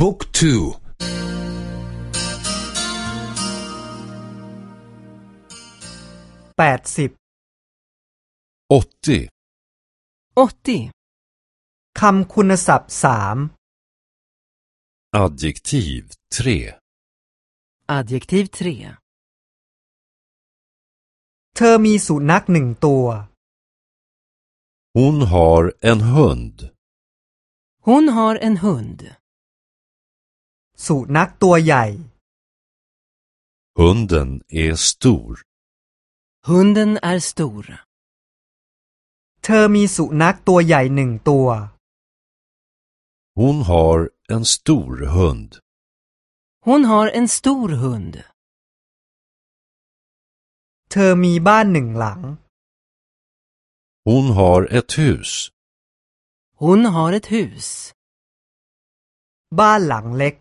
บุ๊กทูแปดสิบ åttio 80. คำคุณศัพท์สาม adjektiv tre Adjektiv 3. เธอมีสุนัขหนึ่งตัว Hon har en hund. Hon har en hund. สุนัขตัวใหญ่ Hunden är stor. Hunden är stor. เธอมีสุนัขตัวใหญ่หนึ่งตัว Hon har en stor hund. Hon har en stor hund. เธอมีบ้านหนึ่งหลัง Hon har ett hus. Hon har ett hus. บ้านหลังเล็ก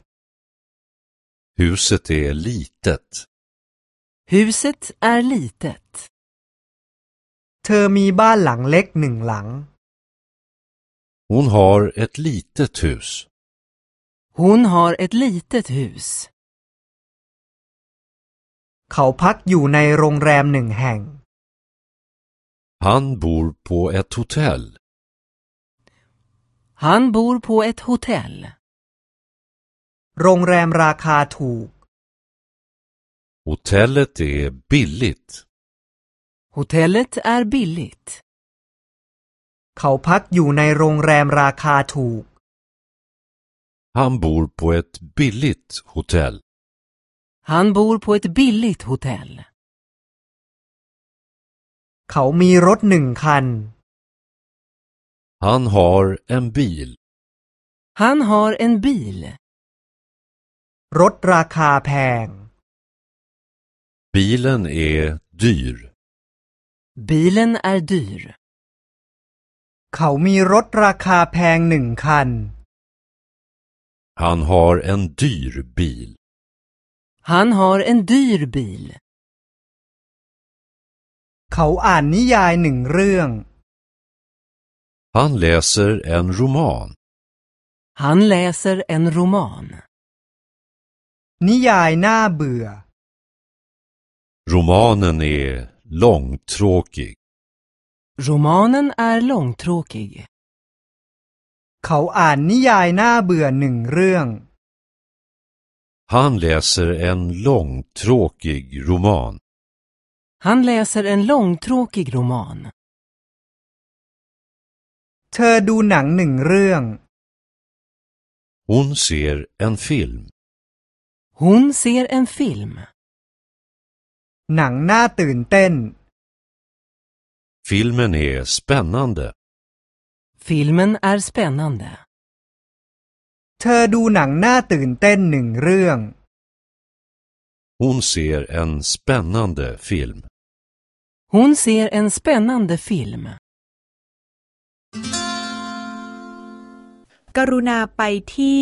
Huset är litet. Huset är litet. เธอมีบ้านหลังเล็กหนึ่งหลัง Hon har ett litet hus. Hon har ett litet hus. เขาพักอยู่ในโรงแรมหนึ่งแห่ง Han bor på ett hotell. Han bor på ett hotell. โรงแรมราคาถูก Hotellet är billigt. Hotellet är billigt. เขาพักอยู่ในโรงแรมราคาถูก Han bor på ett billigt hotell. Han bor på ett billigt hotell. เขามีรถหนึ่งคัน Han har en bil. Han har en bil. รถราคาแพง Bilen är dyr. Bilen är dyr. เขามีรถราคาแพงหนึ่งคัน Han har en dyr bil. Han har en dyr bil. เขาอ่านนิยายหนึ่งเรื่อง Han läser en roman. Han läser en roman. นิยายน่าเบื่อ Romanen är långtråkig. Romanen är långtråkig. เขาอ่านนิยายน่าเบื่อหนึ่งเรื่อง Han läser en långtråkig roman. Han läser en långtråkig roman. เธอดูหนังหนึ่งเรื่อง Hon ser en film. Hon ser en film. หนังน่าตื่นเต้น Filmen är spännande. Filmen är spännande. เธอดูหนังน่าตื่นเต้นหนึ่งเรื่อง Hon ser en spännande film. Hon ser en spännande film. กรุณาไปที่